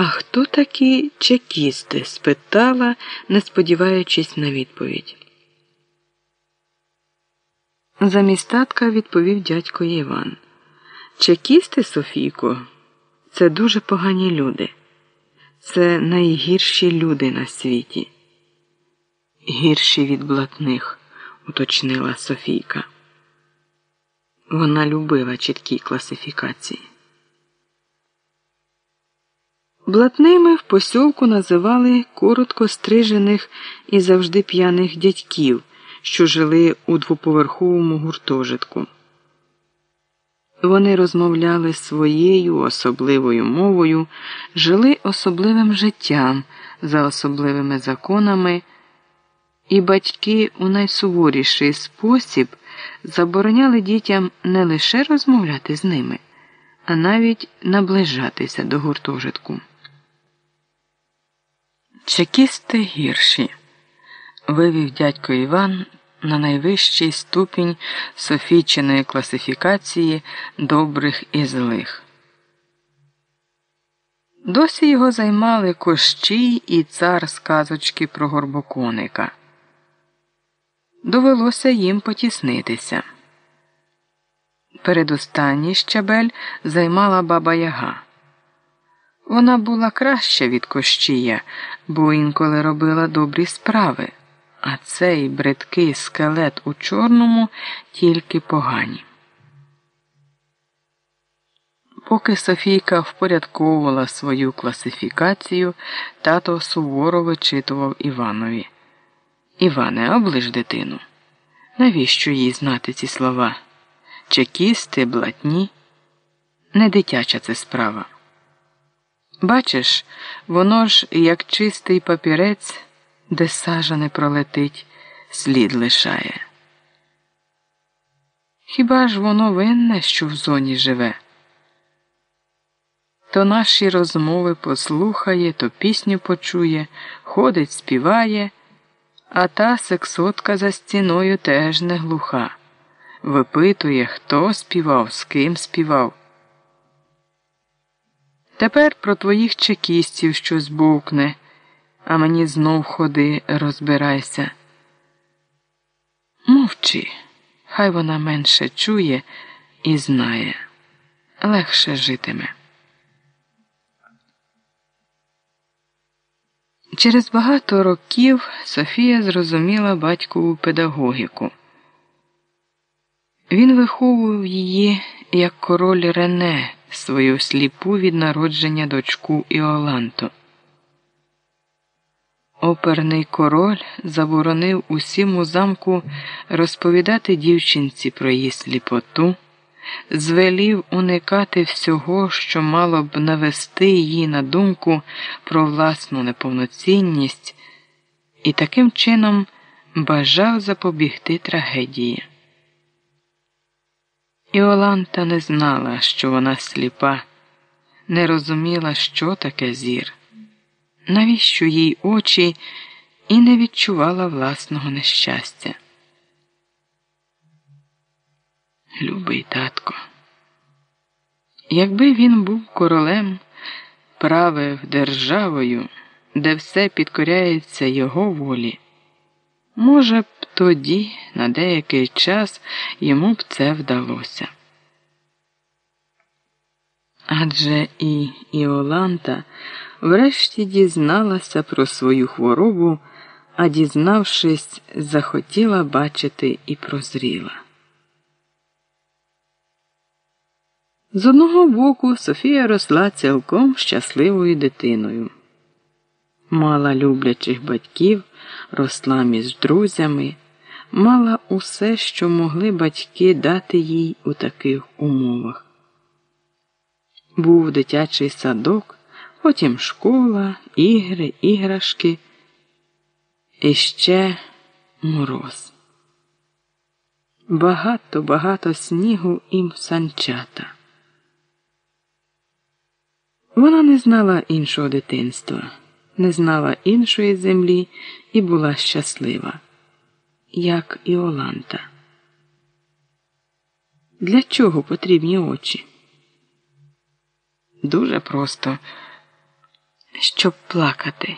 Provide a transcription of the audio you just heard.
А хто такі чекісти? спитала, не сподіваючись на відповідь. Замість татка відповів дядько Іван. Чекісти, Софійко, це дуже погані люди. Це найгірші люди на світі. Гірші від блатних, уточнила Софійка. Вона любила чіткі класифікації. Блатними в посілку називали коротко стрижених і завжди п'яних дядьків, що жили у двоповерховому гуртожитку. Вони розмовляли своєю особливою мовою, жили особливим життям за особливими законами, і батьки у найсуворіший спосіб забороняли дітям не лише розмовляти з ними, а навіть наближатися до гуртожитку. Чекісти гірші, вивів дядько Іван на найвищий ступінь Софійчиної класифікації добрих і злих. Досі його займали кощій і цар сказочки про горбоконика. Довелося їм потіснитися. Передостанній щабель займала баба Яга. Вона була краща від кощія, бо інколи робила добрі справи, а цей бридкий скелет у чорному тільки погані. Поки Софійка впорядковувала свою класифікацію, тато суворо вичитував Іванові. Іване, оближ дитину. Навіщо їй знати ці слова? Чекісти, блатні? Не дитяча це справа. Бачиш, воно ж, як чистий папірець, де сажа не пролетить, слід лишає. Хіба ж воно винне, що в зоні живе? То наші розмови послухає, то пісню почує, ходить, співає, а та сексотка за стіною теж не глуха. Випитує, хто співав, з ким співав. Тепер про твоїх чекістів щось бовкне, а мені знов ходи, розбирайся. Мовчи, хай вона менше чує і знає, легше житиме. Через багато років Софія зрозуміла батькову педагогіку. Він виховував її як король Рене свою сліпу від народження дочку Іоланту. Оперний король заборонив усім у замку розповідати дівчинці про її сліпоту, звелів уникати всього, що мало б навести її на думку про власну неповноцінність, і таким чином бажав запобігти трагедії. Іоланта не знала, що вона сліпа, не розуміла, що таке зір, навіщо їй очі і не відчувала власного нещастя. Любий татко, якби він був королем, правив державою, де все підкоряється його волі, може б тоді на деякий час йому б це вдалося. Адже і Іоланта врешті дізналася про свою хворобу, а дізнавшись, захотіла бачити і прозріла. З одного боку Софія росла цілком щасливою дитиною. Мала люблячих батьків, росла між друзями, мала усе, що могли батьки дати їй у таких умовах. Був дитячий садок, потім школа, ігри, іграшки і ще мороз. Багато багато снігу і санчата. Вона не знала іншого дитинства, не знала іншої землі і була щаслива, як і Оланта. Для чого потрібні очі? Дуже просто, щоб плакати.